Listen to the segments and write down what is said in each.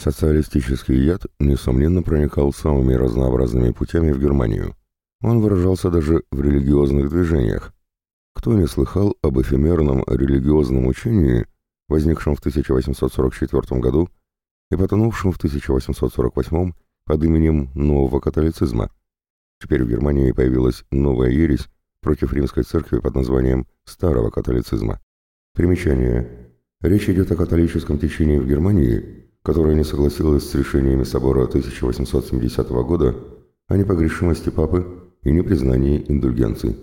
Социалистический яд, несомненно, проникал самыми разнообразными путями в Германию. Он выражался даже в религиозных движениях. Кто не слыхал об эфемерном религиозном учении, возникшем в 1844 году и потонувшем в 1848 под именем нового католицизма? Теперь в Германии появилась новая ересь против римской церкви под названием старого католицизма. Примечание. Речь идет о католическом течении в Германии, которая не согласилась с решениями собора 1870 года о непогрешимости папы и непризнании индульгенций.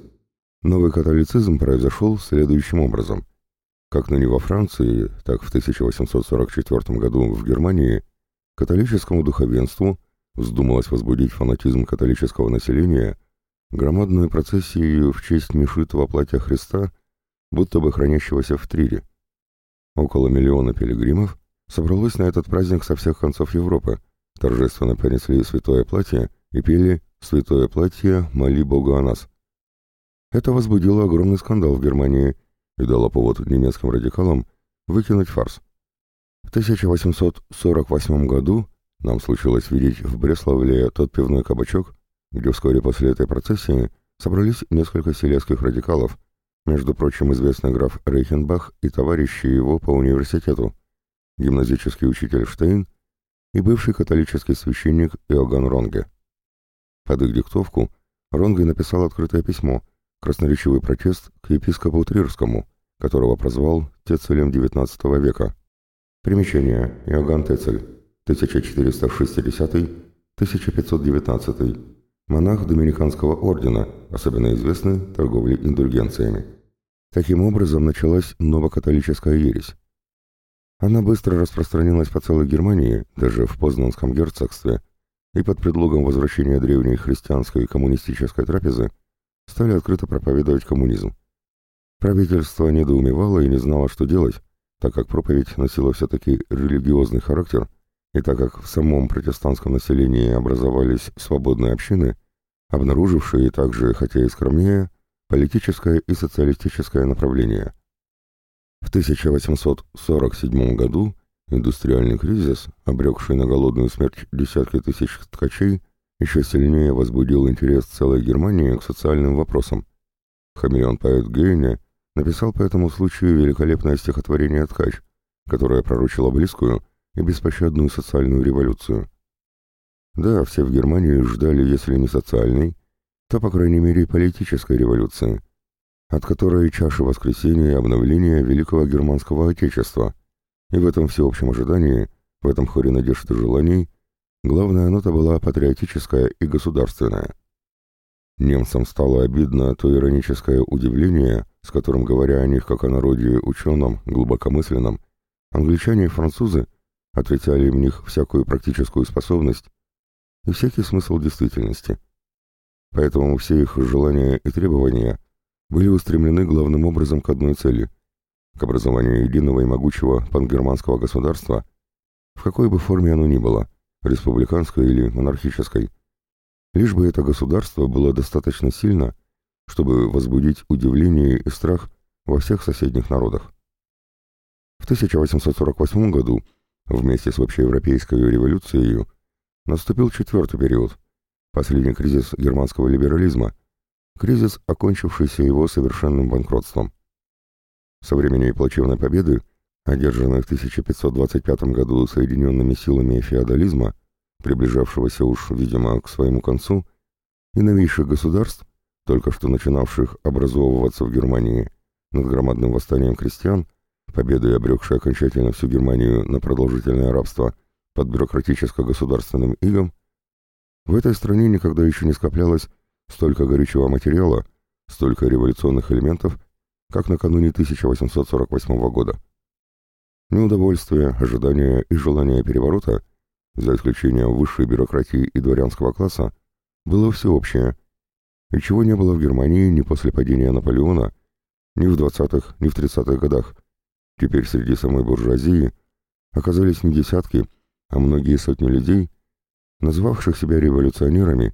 Новый католицизм произошел следующим образом. Как ныне во Франции, так в 1844 году в Германии католическому духовенству вздумалось возбудить фанатизм католического населения громадную процессию в честь нешитого платья Христа, будто бы хранящегося в Трире. Около миллиона пилигримов собралось на этот праздник со всех концов Европы, торжественно понесли святое платье и пели «Святое платье, моли Бога о нас». Это возбудило огромный скандал в Германии и дало повод немецким радикалам выкинуть фарс. В 1848 году нам случилось видеть в Бреславле тот пивной кабачок, где вскоре после этой процессии собрались несколько селезских радикалов, между прочим, известный граф Рейхенбах и товарищи его по университету, гимназический учитель Штейн и бывший католический священник Иоганн Ронге. Под их диктовку Ронге написал открытое письмо, красноречивый протест к епископу Трирскому, которого прозвал Тецелем XIX века. Примечание. Иоганн Тецель, 1460-1519, монах Доминиканского ордена, особенно известный торговлей индульгенциями. Таким образом началась новокатолическая ересь. Она быстро распространилась по целой Германии, даже в Познанском герцогстве, и под предлогом возвращения древней христианской и коммунистической трапезы стали открыто проповедовать коммунизм. Правительство недоумевало и не знало, что делать, так как проповедь носила все-таки религиозный характер, и так как в самом протестантском населении образовались свободные общины, обнаружившие также, хотя и скромнее, политическое и социалистическое направление. В 1847 году индустриальный кризис, обрекший на голодную смерть десятки тысяч ткачей, еще сильнее возбудил интерес целой Германии к социальным вопросам. Хамелеон-поэт Гейне написал по этому случаю великолепное стихотворение «Ткач», которое пророчило близкую и беспощадную социальную революцию. Да, все в Германии ждали, если не социальной, то, по крайней мере, политической революции, от которой чаша воскресения обновления великого германского отечества, и в этом всеобщем ожидании, в этом хоре надежд и желаний, главная нота была патриотическая и государственная. Немцам стало обидно то ироническое удивление, с которым, говоря о них как о народе ученом, глубокомысленном, англичане и французы отрицали в них всякую практическую способность и всякий смысл действительности. Поэтому все их желания и требования были устремлены главным образом к одной цели — к образованию единого и могучего пангерманского государства, в какой бы форме оно ни было, республиканской или монархической, лишь бы это государство было достаточно сильно, чтобы возбудить удивление и страх во всех соседних народах. В 1848 году, вместе с общеевропейской революцией, наступил четвертый период, последний кризис германского либерализма — кризис, окончившийся его совершенным банкротством. Со времени плачевной победы, одержанной в 1525 году соединенными силами феодализма, приближавшегося уж, видимо, к своему концу, и новейших государств, только что начинавших образовываться в Германии над громадным восстанием крестьян, победой обрекшей окончательно всю Германию на продолжительное рабство под бюрократическо-государственным игом, в этой стране никогда еще не скоплялось Столько горючего материала, столько революционных элементов, как накануне 1848 года. Неудовольствие, ожидание и желание переворота, за исключением высшей бюрократии и дворянского класса, было всеобщее, и чего не было в Германии ни после падения Наполеона, ни в 20-х, ни в 30-х годах. Теперь среди самой буржуазии оказались не десятки, а многие сотни людей, называвших себя революционерами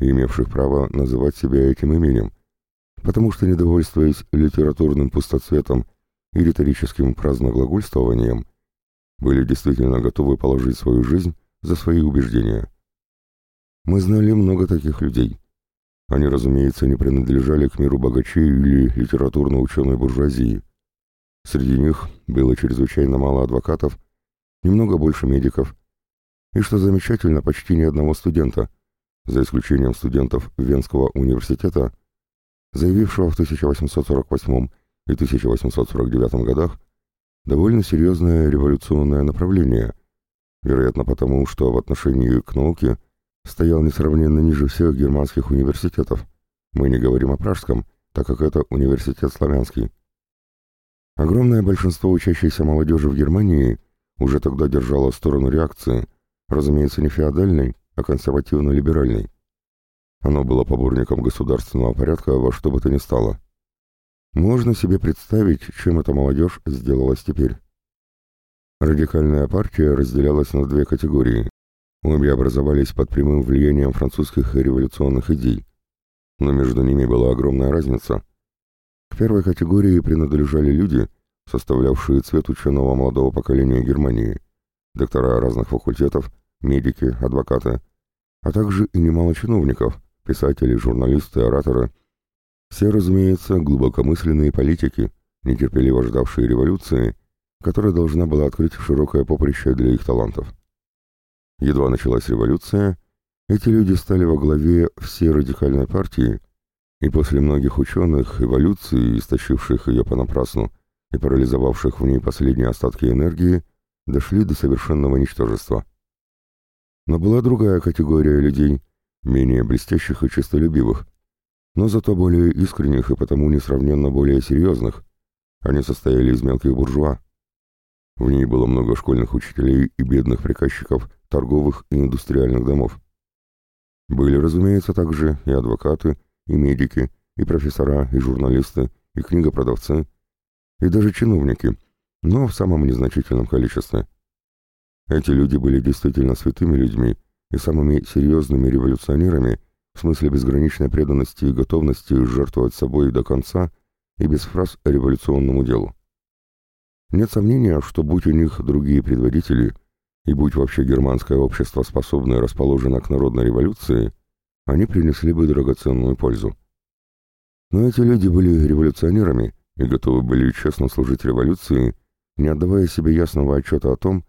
имевших право называть себя этим именем, потому что, недовольствуясь литературным пустоцветом и риторическим праздноглагольствованием, были действительно готовы положить свою жизнь за свои убеждения. Мы знали много таких людей. Они, разумеется, не принадлежали к миру богачей или литературно-ученой буржуазии. Среди них было чрезвычайно мало адвокатов, немного больше медиков, и, что замечательно, почти ни одного студента, за исключением студентов Венского университета, заявившего в 1848 и 1849 годах довольно серьезное революционное направление, вероятно потому, что в отношении к науке стоял несравненно ниже всех германских университетов. Мы не говорим о пражском, так как это университет славянский. Огромное большинство учащейся молодежи в Германии уже тогда держало сторону реакции, разумеется, не феодальной, а консервативно-либеральной. Оно было поборником государственного порядка во что бы то ни стало. Можно себе представить, чем эта молодежь сделалась теперь. Радикальная партия разделялась на две категории. Обе образовались под прямым влиянием французских революционных идей. Но между ними была огромная разница. К первой категории принадлежали люди, составлявшие цвет ученого молодого поколения Германии, доктора разных факультетов, медики, адвокаты, а также и немало чиновников, писатели, журналисты, ораторы – все, разумеется, глубокомысленные политики, нетерпеливо ждавшие революции, которая должна была открыть широкое поприще для их талантов. Едва началась революция, эти люди стали во главе всей радикальной партии, и после многих ученых, эволюции, истощивших ее понапрасну и парализовавших в ней последние остатки энергии, дошли до совершенного ничтожества. Но была другая категория людей, менее блестящих и честолюбивых, но зато более искренних и потому несравненно более серьезных. Они состояли из мелких буржуа. В ней было много школьных учителей и бедных приказчиков торговых и индустриальных домов. Были, разумеется, также и адвокаты, и медики, и профессора, и журналисты, и книгопродавцы, и даже чиновники, но в самом незначительном количестве. Эти люди были действительно святыми людьми и самыми серьезными революционерами, в смысле безграничной преданности и готовности жертвовать собой до конца и без фраз революционному делу. Нет сомнения, что будь у них другие предводители, и будь вообще германское общество способное расположено к народной революции, они принесли бы драгоценную пользу. Но эти люди были революционерами и готовы были честно служить революции, не отдавая себе ясного отчета о том,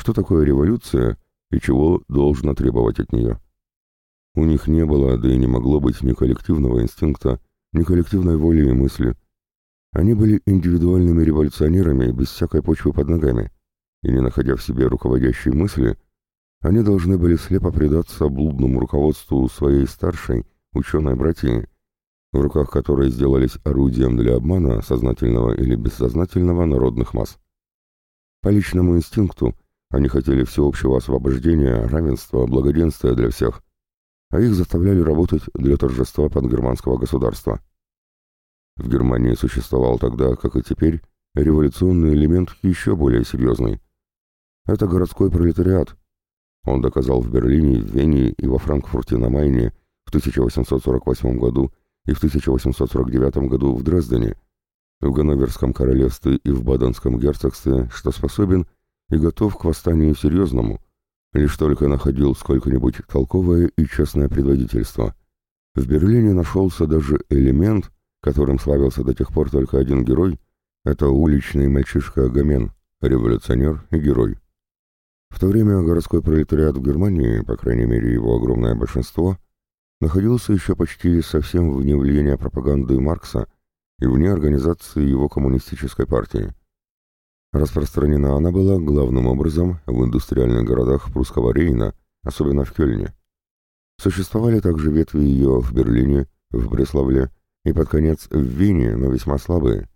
что такое революция и чего должно требовать от нее. У них не было, да и не могло быть ни коллективного инстинкта, ни коллективной воли и мысли. Они были индивидуальными революционерами без всякой почвы под ногами, и не находя в себе руководящей мысли, они должны были слепо предаться блудному руководству своей старшей, ученой братьи, в руках которой сделались орудием для обмана сознательного или бессознательного народных масс. По личному инстинкту они хотели всеобщего освобождения, равенства, благоденствия для всех – а их заставляли работать для торжества пангерманского государства. В Германии существовал тогда, как и теперь, революционный элемент еще более серьезный. Это городской пролетариат. Он доказал в Берлине, в Вене и во Франкфурте на Майне в 1848 году и в 1849 году в Дрездене, в Ганноверском королевстве и в Баденском герцогстве, что способен и готов к восстанию серьезному – лишь только находил сколько-нибудь толковое и честное предводительство. В Берлине нашелся даже элемент, которым славился до тех пор только один герой, это уличный мальчишка Агамен, революционер и герой. В то время городской пролетариат в Германии, по крайней мере его огромное большинство, находился еще почти совсем вне влияния пропаганды Маркса и вне организации его коммунистической партии. Распространена она была главным образом в индустриальных городах прусского Рейна, особенно в Кёльне. Существовали также ветви ее в Берлине, в Бреславле и под конец в Вене, но весьма слабые.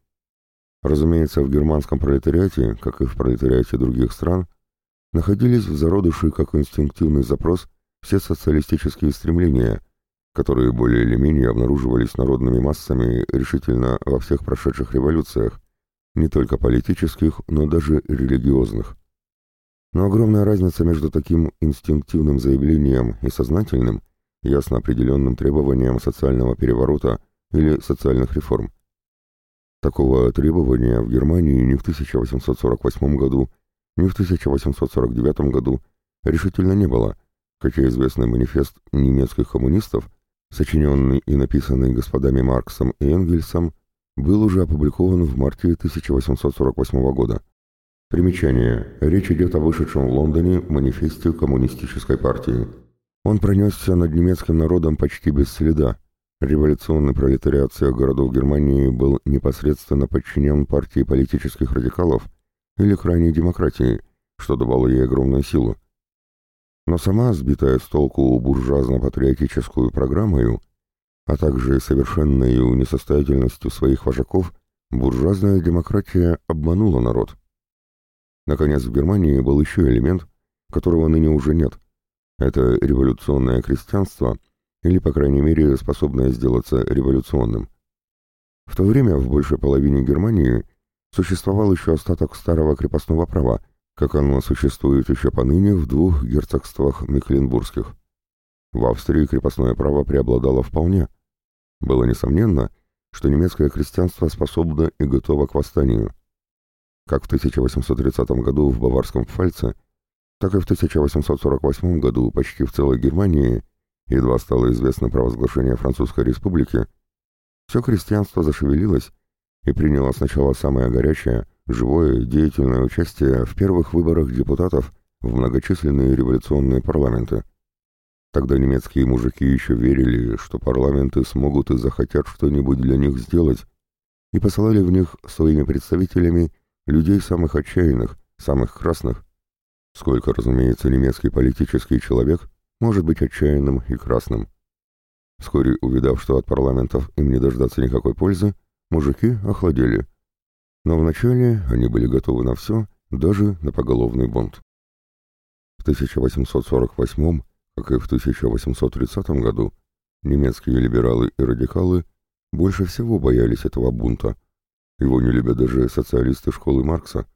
Разумеется, в германском пролетариате, как и в пролетариате других стран, находились в зародыше как инстинктивный запрос все социалистические стремления, которые более или менее обнаруживались народными массами решительно во всех прошедших революциях, не только политических, но даже религиозных. Но огромная разница между таким инстинктивным заявлением и сознательным, ясно определенным требованием социального переворота или социальных реформ. Такого требования в Германии ни в 1848 году, ни в 1849 году решительно не было, хотя известный манифест немецких коммунистов, сочиненный и написанный господами Марксом и Энгельсом, был уже опубликован в марте 1848 года. Примечание. Речь идет о вышедшем в Лондоне манифесте Коммунистической партии. Он пронесся над немецким народом почти без следа. Революционный пролетариат всех городов Германии был непосредственно подчинен партии политических радикалов или крайней демократии, что давало ей огромную силу. Но сама, сбитая с толку буржуазно-патриотическую программою, а также совершенной несостоятельностью своих вожаков, буржуазная демократия обманула народ. Наконец, в Германии был еще элемент, которого ныне уже нет. Это революционное крестьянство, или, по крайней мере, способное сделаться революционным. В то время в большей половине Германии существовал еще остаток старого крепостного права, как оно существует еще поныне в двух герцогствах Мекленбургских. В Австрии крепостное право преобладало вполне. Было несомненно, что немецкое крестьянство способно и готово к восстанию. Как в 1830 году в Баварском Пфальце, так и в 1848 году почти в целой Германии, едва стало известно провозглашение Французской Республики, все крестьянство зашевелилось и приняло сначала самое горячее, живое, деятельное участие в первых выборах депутатов в многочисленные революционные парламенты. Тогда немецкие мужики еще верили, что парламенты смогут и захотят что-нибудь для них сделать, и посылали в них своими представителями людей самых отчаянных, самых красных. Сколько, разумеется, немецкий политический человек может быть отчаянным и красным. Вскоре, увидав, что от парламентов им не дождаться никакой пользы, мужики охладели. Но вначале они были готовы на все, даже на поголовный бунт. В 1848, как и в 1830 году, немецкие либералы и радикалы больше всего боялись этого бунта. Его не любят даже социалисты школы Маркса.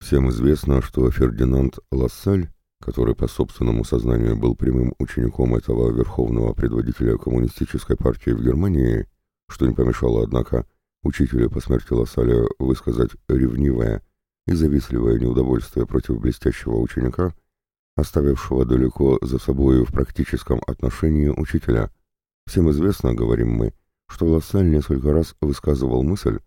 Всем известно, что Фердинанд Лассаль, который по собственному сознанию был прямым учеником этого верховного предводителя коммунистической партии в Германии, что не помешало, однако, учителю по смерти Лассаля высказать ревнивое и завистливое неудовольствие против блестящего ученика, оставившего далеко за собой в практическом отношении учителя. Всем известно, говорим мы, что Лассаль несколько раз высказывал мысль,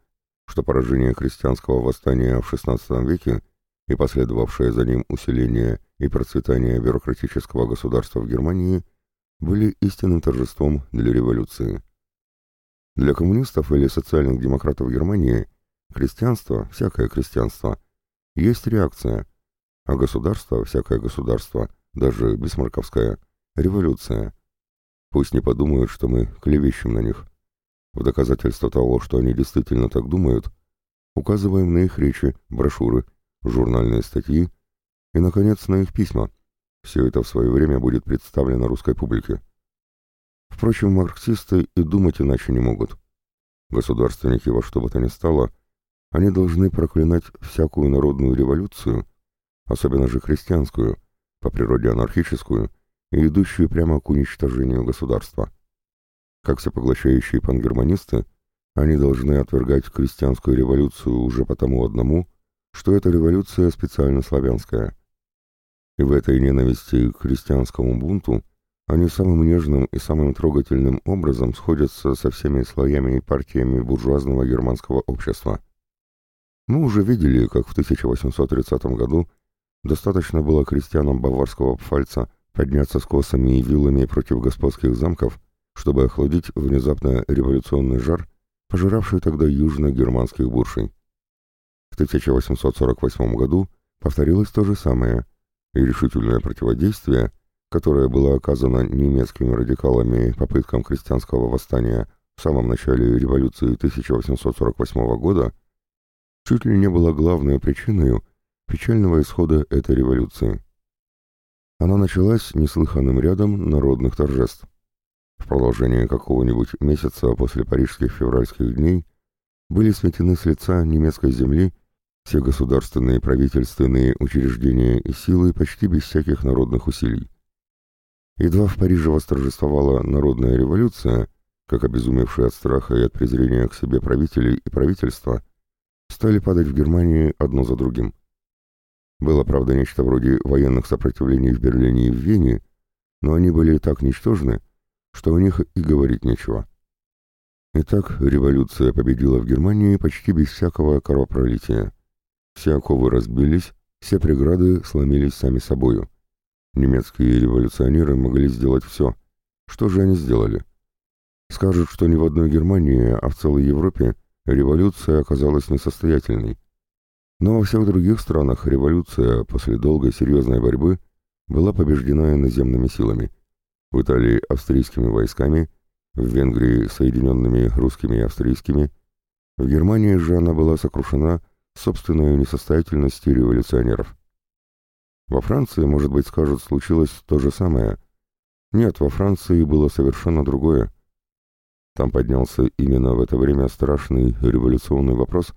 что поражение крестьянского восстания в XVI веке и последовавшее за ним усиление и процветание бюрократического государства в Германии были истинным торжеством для революции. Для коммунистов или социальных демократов Германии крестьянство, всякое крестьянство, есть реакция, а государство, всякое государство, даже бисмарковское, революция. Пусть не подумают, что мы клевещем на них. В доказательство того, что они действительно так думают, указываем на их речи, брошюры, журнальные статьи и, наконец, на их письма. Все это в свое время будет представлено русской публике. Впрочем, марксисты и думать иначе не могут. Государственники во что бы то ни стало, они должны проклинать всякую народную революцию, особенно же христианскую, по природе анархическую и идущую прямо к уничтожению государства. Как всепоглощающие пангерманисты, они должны отвергать крестьянскую революцию уже потому одному, что эта революция специально славянская. И в этой ненависти к христианскому бунту они самым нежным и самым трогательным образом сходятся со всеми слоями и партиями буржуазного германского общества. Мы уже видели, как в 1830 году достаточно было крестьянам баварского пфальца подняться с косами и вилами против господских замков, чтобы охладить внезапно революционный жар, пожиравший тогда южно-германских буршей. В 1848 году повторилось то же самое, и решительное противодействие – которое было оказано немецкими радикалами попыткам крестьянского восстания в самом начале революции 1848 года, чуть ли не было главной причиной печального исхода этой революции. Она началась неслыханным рядом народных торжеств. В продолжении какого-нибудь месяца после парижских февральских дней были сметены с лица немецкой земли все государственные правительственные учреждения и силы почти без всяких народных усилий. Едва в Париже восторжествовала народная революция, как обезумевшие от страха и от презрения к себе правители и правительства, стали падать в Германии одно за другим. Было, правда, нечто вроде военных сопротивлений в Берлине и в Вене, но они были так ничтожны, что о них и говорить нечего. Итак, революция победила в Германии почти без всякого кровопролития. Все оковы разбились, все преграды сломились сами собою. Немецкие революционеры могли сделать все. Что же они сделали? Скажут, что ни в одной Германии, а в целой Европе революция оказалась несостоятельной. Но во всех других странах революция после долгой серьезной борьбы была побеждена иноземными силами. В Италии австрийскими войсками, в Венгрии соединенными русскими и австрийскими, в Германии же она была сокрушена собственной несостоятельностью революционеров. Во Франции, может быть, скажут, случилось то же самое. Нет, во Франции было совершенно другое. Там поднялся именно в это время страшный революционный вопрос,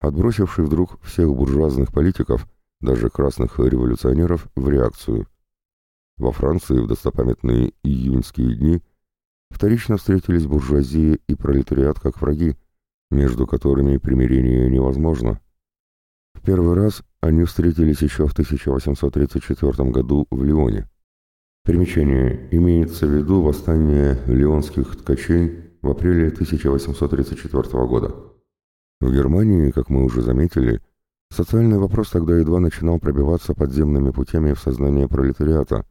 отбросивший вдруг всех буржуазных политиков, даже красных революционеров, в реакцию. Во Франции в достопамятные июньские дни вторично встретились буржуазия и пролетариат как враги, между которыми примирение невозможно. В первый раз они встретились еще в 1834 году в Лионе. Примечание. Имеется в виду восстание лионских ткачей в апреле 1834 года. В Германии, как мы уже заметили, социальный вопрос тогда едва начинал пробиваться подземными путями в сознание пролетариата,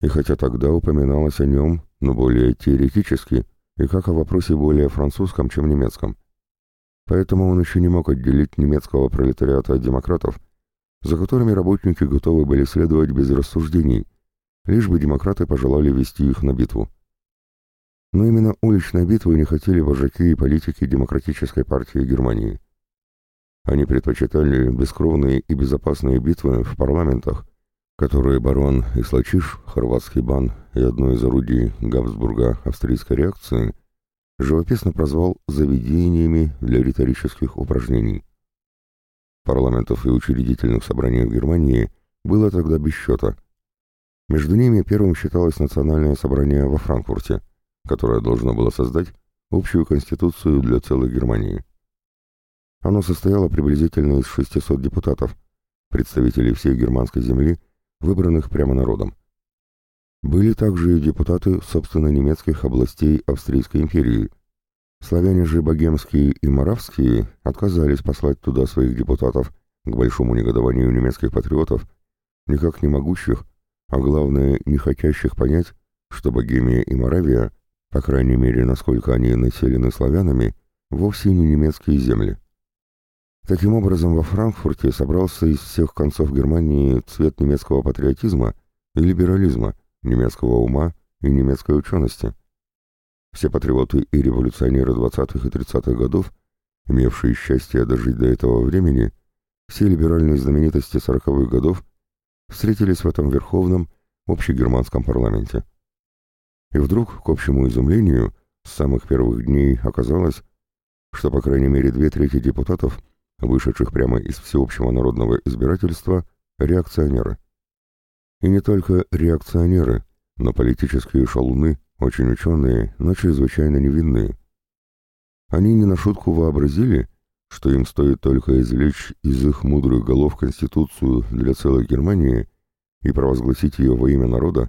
и хотя тогда упоминалось о нем, но более теоретически, и как о вопросе более французском, чем немецком. Поэтому он еще не мог отделить немецкого пролетариата от демократов, за которыми работники готовы были следовать без рассуждений, лишь бы демократы пожелали вести их на битву. Но именно уличной битвы не хотели вожаки и политики Демократической партии Германии. Они предпочитали бескровные и безопасные битвы в парламентах, которые барон Ислачиш, хорватский бан и одно из орудий Габсбурга австрийской реакции – живописно прозвал «заведениями для риторических упражнений». Парламентов и учредительных собраний в Германии было тогда без счета. Между ними первым считалось национальное собрание во Франкфурте, которое должно было создать общую конституцию для целой Германии. Оно состояло приблизительно из 600 депутатов, представителей всей германской земли, выбранных прямо народом. Были также и депутаты, собственно, немецких областей Австрийской империи. Славяне же богемские и моравские отказались послать туда своих депутатов к большому негодованию немецких патриотов, никак не могущих, а главное, не хотящих понять, что Богемия и Моравия, по крайней мере, насколько они населены славянами, вовсе не немецкие земли. Таким образом, во Франкфурте собрался из всех концов Германии цвет немецкого патриотизма и либерализма – немецкого ума и немецкой учености. Все патриоты и революционеры 20-х и 30-х годов, имевшие счастье дожить до этого времени, все либеральные знаменитости 40-х годов встретились в этом верховном общегерманском парламенте. И вдруг, к общему изумлению, с самых первых дней оказалось, что по крайней мере две трети депутатов, вышедших прямо из всеобщего народного избирательства, реакционеры. И не только реакционеры, но политические шалуны, очень ученые, но чрезвычайно невинные. Они не на шутку вообразили, что им стоит только извлечь из их мудрых голов Конституцию для целой Германии и провозгласить ее во имя народа,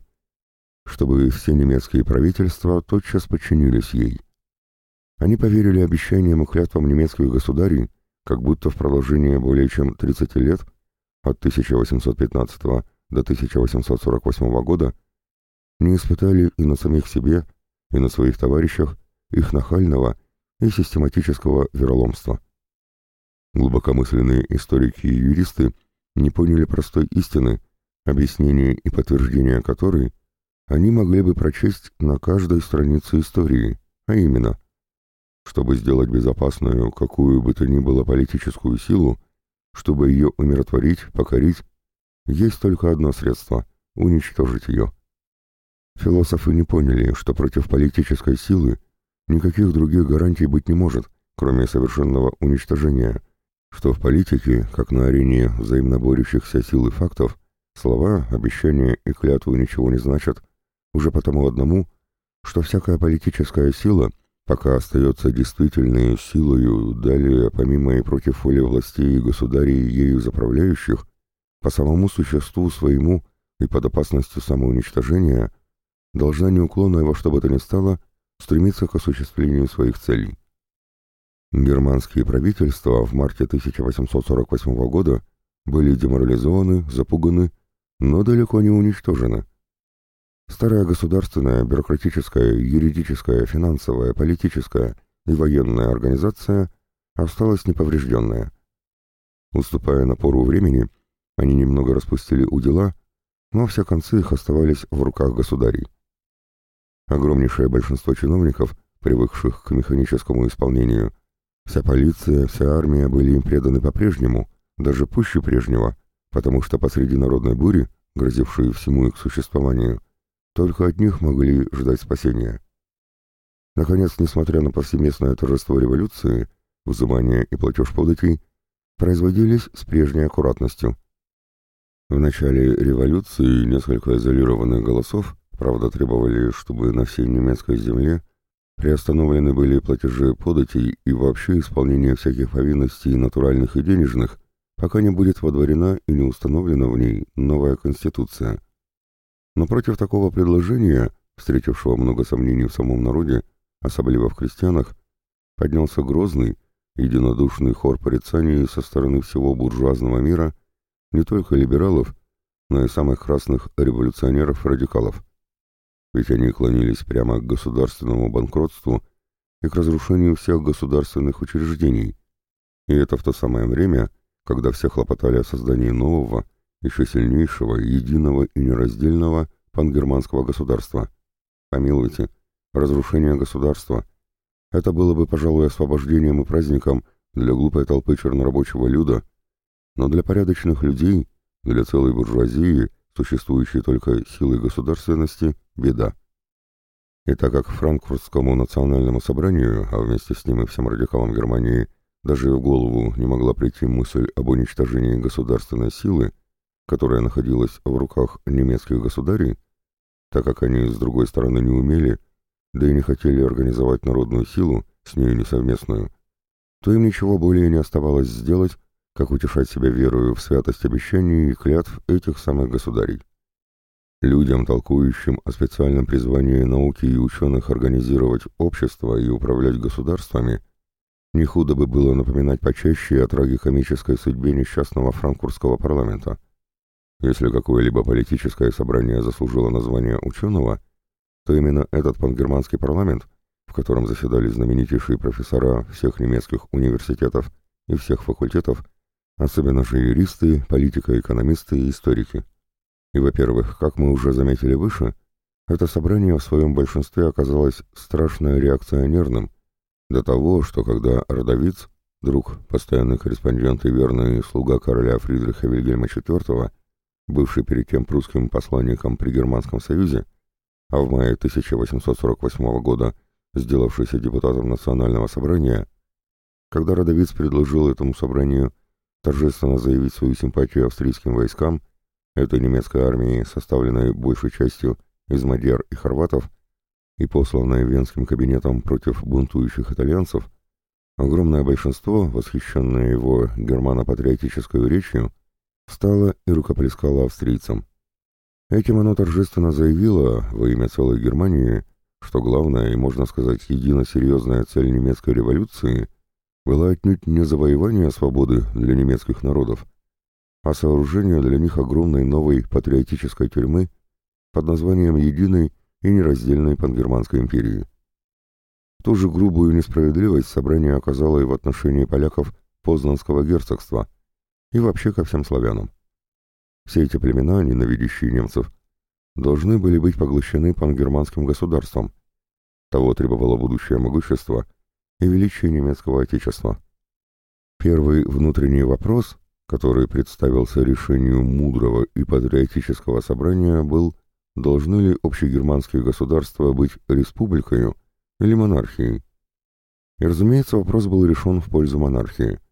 чтобы все немецкие правительства тотчас подчинились ей. Они поверили обещаниям и клятвам немецких государей, как будто в продолжение более чем 30 лет, от 1815 года, до 1848 года не испытали и на самих себе, и на своих товарищах их нахального и систематического вероломства. Глубокомысленные историки и юристы не поняли простой истины, объяснение и подтверждение которой они могли бы прочесть на каждой странице истории, а именно, чтобы сделать безопасную какую бы то ни было политическую силу, чтобы ее умиротворить, покорить есть только одно средство — уничтожить ее. Философы не поняли, что против политической силы никаких других гарантий быть не может, кроме совершенного уничтожения, что в политике, как на арене взаимно борющихся сил и фактов, слова, обещания и клятвы ничего не значат, уже потому одному, что всякая политическая сила, пока остается действительной силою, далее, помимо и против воли властей и государей ею заправляющих, по самому существу своему и под опасностью самоуничтожения, должна неуклонно во что бы то ни стало стремиться к осуществлению своих целей. Германские правительства в марте 1848 года были деморализованы, запуганы, но далеко не уничтожены. Старая государственная, бюрократическая, юридическая, финансовая, политическая и военная организация осталась неповрежденная. Уступая напору времени, они немного распустили удила, но все концы их оставались в руках государей. Огромнейшее большинство чиновников, привыкших к механическому исполнению, вся полиция, вся армия были им преданы по-прежнему, даже пуще прежнего, потому что посреди народной бури, грозившей всему их существованию, только от них могли ждать спасения. Наконец, несмотря на повсеместное торжество революции, взимание и платеж податей производились с прежней аккуратностью. В начале революции несколько изолированных голосов, правда, требовали, чтобы на всей немецкой земле приостановлены были платежи податей и вообще исполнение всяких повинностей натуральных и денежных, пока не будет водворена и не установлена в ней новая конституция. Но против такого предложения, встретившего много сомнений в самом народе, особливо в крестьянах, поднялся грозный, единодушный хор порицаний со стороны всего буржуазного мира, не только либералов, но и самых красных революционеров-радикалов. Ведь они клонились прямо к государственному банкротству и к разрушению всех государственных учреждений. И это в то самое время, когда все хлопотали о создании нового, еще сильнейшего, единого и нераздельного пангерманского государства. Помилуйте, разрушение государства — это было бы, пожалуй, освобождением и праздником для глупой толпы чернорабочего люда, но для порядочных людей, для целой буржуазии, существующей только силой государственности, беда. И так как Франкфуртскому национальному собранию, а вместе с ним и всем радикалам Германии, даже в голову не могла прийти мысль об уничтожении государственной силы, которая находилась в руках немецких государей, так как они, с другой стороны, не умели, да и не хотели организовать народную силу, с ней несовместную, то им ничего более не оставалось сделать, как утешать себя верою в святость обещаний и клятв этих самых государей. Людям, толкующим о специальном призвании науки и ученых организировать общество и управлять государствами, не худо бы было напоминать почаще о трагикомической судьбе несчастного франкфуртского парламента – если какое-либо политическое собрание заслужило название ученого, то именно этот пангерманский парламент, в котором заседали знаменитейшие профессора всех немецких университетов и всех факультетов, особенно же юристы, политико-экономисты и историки. И, во-первых, как мы уже заметили выше, это собрание в своем большинстве оказалось страшно реакционерным, до того, что когда Родовиц, друг, постоянный корреспондент и верный слуга короля Фридриха Вильгельма IV, бывший перед тем прусским посланником при Германском Союзе, а в мае 1848 года сделавшийся депутатом Национального собрания, когда Родовиц предложил этому собранию торжественно заявить свою симпатию австрийским войскам, этой немецкой армии, составленной большей частью из мадьяр и хорватов, и посланной Венским кабинетом против бунтующих итальянцев, огромное большинство, восхищенное его германо-патриотической речью, встала и рукоплескала австрийцам. Этим оно торжественно заявило во имя целой Германии, что главная и, можно сказать, едино серьезная цель немецкой революции была отнюдь не завоевание свободы для немецких народов, а сооружение для них огромной новой патриотической тюрьмы под названием «Единой и нераздельной пангерманской империи». Ту же грубую несправедливость собрание оказало и в отношении поляков Познанского герцогства – и вообще ко всем славянам. Все эти племена, ненавидящие немцев, должны были быть поглощены пангерманским государством. Того требовало будущее могущество и величие немецкого отечества. Первый внутренний вопрос, который представился решению мудрого и патриотического собрания, был, должны ли общегерманские государства быть республикой или монархией. И, разумеется, вопрос был решен в пользу монархии –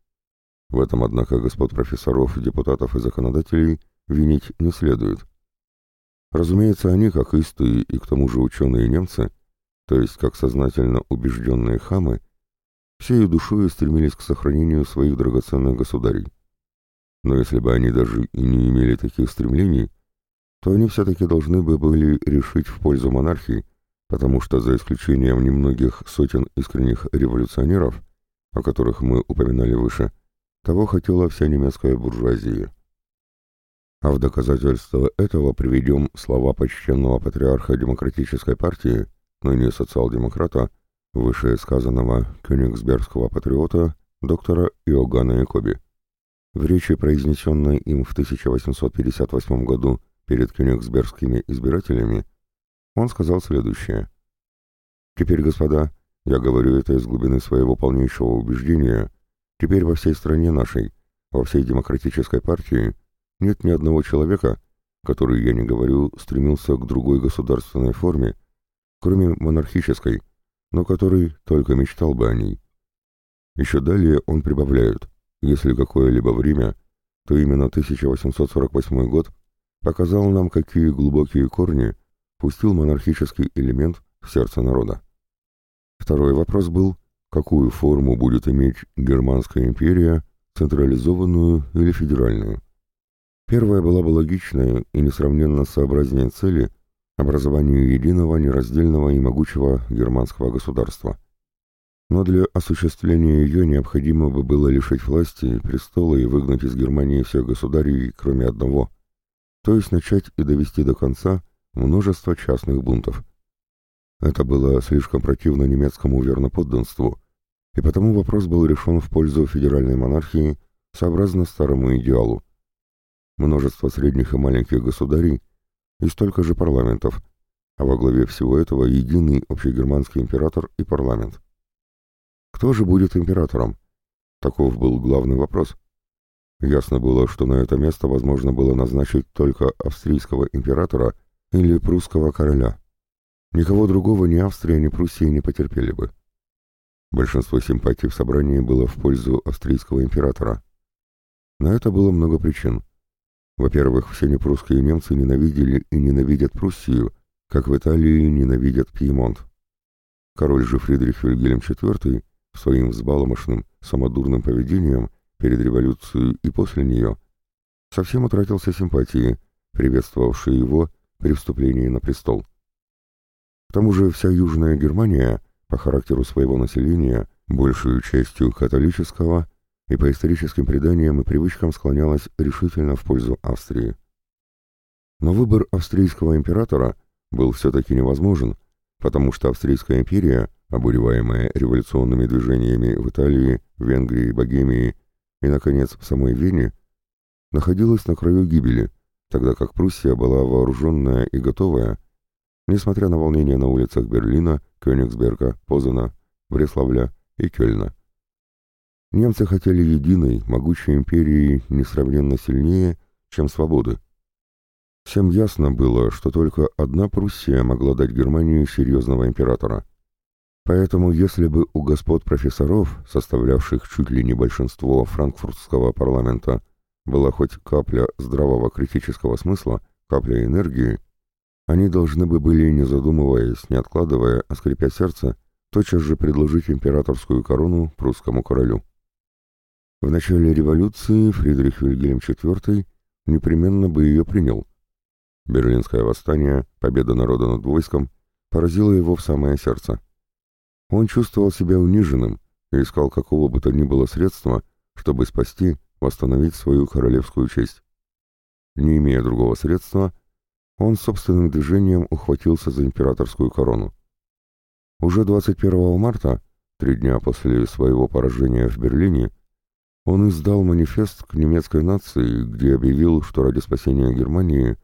в этом, однако, господ профессоров, депутатов и законодателей винить не следует. Разумеется, они, как истые и к тому же ученые немцы, то есть как сознательно убежденные хамы, всей душой стремились к сохранению своих драгоценных государей. Но если бы они даже и не имели таких стремлений, то они все-таки должны бы были решить в пользу монархии, потому что за исключением немногих сотен искренних революционеров, о которых мы упоминали выше, того хотела вся немецкая буржуазия. А в доказательство этого приведем слова почтенного патриарха демократической партии, ныне социал-демократа, вышесказанного кёнигсбергского патриота доктора Иоганна Якоби. В речи, произнесенной им в 1858 году перед кёнигсбергскими избирателями, он сказал следующее. «Теперь, господа, я говорю это из глубины своего полнейшего убеждения, теперь во всей стране нашей, во всей демократической партии, нет ни одного человека, который, я не говорю, стремился к другой государственной форме, кроме монархической, но который только мечтал бы о ней. Еще далее он прибавляет, если какое-либо время, то именно 1848 год показал нам, какие глубокие корни пустил монархический элемент в сердце народа. Второй вопрос был, какую форму будет иметь Германская империя, централизованную или федеральную. Первая была бы логичной и несравненно сообразнее цели образованию единого, нераздельного и могучего германского государства. Но для осуществления ее необходимо бы было лишить власти, престола и выгнать из Германии всех государей, кроме одного, то есть начать и довести до конца множество частных бунтов. Это было слишком противно немецкому верноподданству, и потому вопрос был решен в пользу федеральной монархии сообразно старому идеалу множество средних и маленьких государей и столько же парламентов, а во главе всего этого единый общегерманский император и парламент. Кто же будет императором? Таков был главный вопрос. Ясно было, что на это место возможно было назначить только австрийского императора или прусского короля. Никого другого ни Австрия, ни Пруссия не потерпели бы. Большинство симпатий в собрании было в пользу австрийского императора. На это было много причин. Во-первых, все непрусские немцы ненавидели и ненавидят Пруссию, как в Италии ненавидят Пьемонт. Король же Фридрих Вильгельм IV своим взбаломошным, самодурным поведением перед революцией и после нее совсем утратил все симпатии, приветствовавшие его при вступлении на престол. К тому же вся Южная Германия, по характеру своего населения, большую частью католического, и по историческим преданиям и привычкам склонялась решительно в пользу Австрии. Но выбор австрийского императора был все-таки невозможен, потому что Австрийская империя, обуреваемая революционными движениями в Италии, Венгрии, Богемии и, наконец, в самой Вене, находилась на краю гибели, тогда как Пруссия была вооруженная и готовая, несмотря на волнения на улицах Берлина, Кёнигсберга, Позена, Бреславля и Кёльна. Немцы хотели единой, могучей империи несравненно сильнее, чем свободы. Всем ясно было, что только одна Пруссия могла дать Германии серьезного императора. Поэтому если бы у господ профессоров, составлявших чуть ли не большинство франкфуртского парламента, была хоть капля здравого критического смысла, капля энергии, они должны бы были, не задумываясь, не откладывая, а скрипя сердце, тотчас же предложить императорскую корону прусскому королю. В начале революции Фридрих Вильгельм IV непременно бы ее принял. Берлинское восстание, победа народа над войском, поразило его в самое сердце. Он чувствовал себя униженным и искал какого бы то ни было средства, чтобы спасти, восстановить свою королевскую честь. Не имея другого средства, он собственным движением ухватился за императорскую корону. Уже 21 марта, три дня после своего поражения в Берлине, он издал манифест к немецкой нации, где объявил, что ради спасения Германии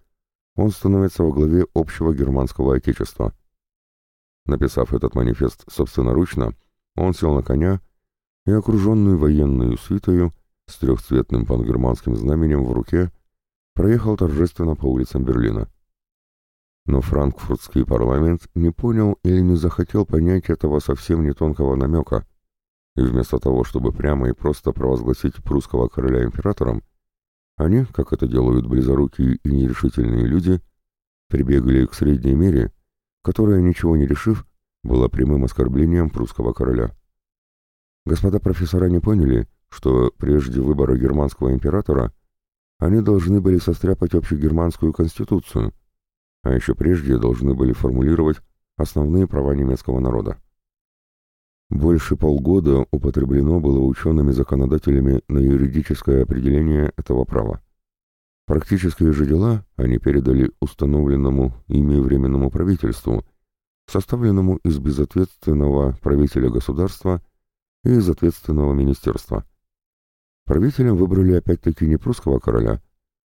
он становится во главе общего германского отечества. Написав этот манифест собственноручно, он сел на коня и, окруженный военной свитою, с трехцветным пангерманским знаменем в руке, проехал торжественно по улицам Берлина. Но франкфуртский парламент не понял или не захотел понять этого совсем не тонкого намека, и вместо того, чтобы прямо и просто провозгласить прусского короля императором, они, как это делают близорукие и нерешительные люди, прибегли к средней мере, которая, ничего не решив, была прямым оскорблением прусского короля. Господа профессора не поняли, что прежде выбора германского императора они должны были состряпать общегерманскую конституцию, а еще прежде должны были формулировать основные права немецкого народа. Больше полгода употреблено было учеными-законодателями на юридическое определение этого права. Практические же дела они передали установленному ими Временному правительству, составленному из безответственного правителя государства и из ответственного министерства. Правителем выбрали опять-таки не прусского короля,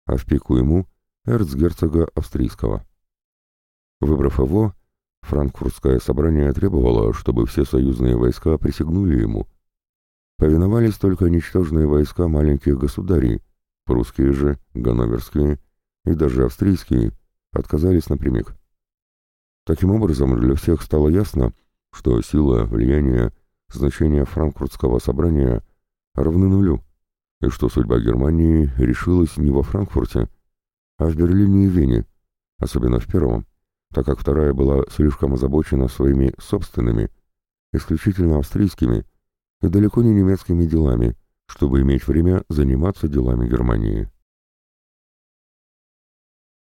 а в пику ему эрцгерцога австрийского. Выбрав его, франкфуртское собрание требовало, чтобы все союзные войска присягнули ему. Повиновались только ничтожные войска маленьких государей, прусские же, ганноверские и даже австрийские отказались напрямик. Таким образом, для всех стало ясно, что сила, влияние, значение франкфуртского собрания равны нулю, и что судьба Германии решилась не во Франкфурте, а в Берлине и Вене, особенно в первом, так как вторая была слишком озабочена своими собственными, исключительно австрийскими и далеко не немецкими делами, чтобы иметь время заниматься делами Германии.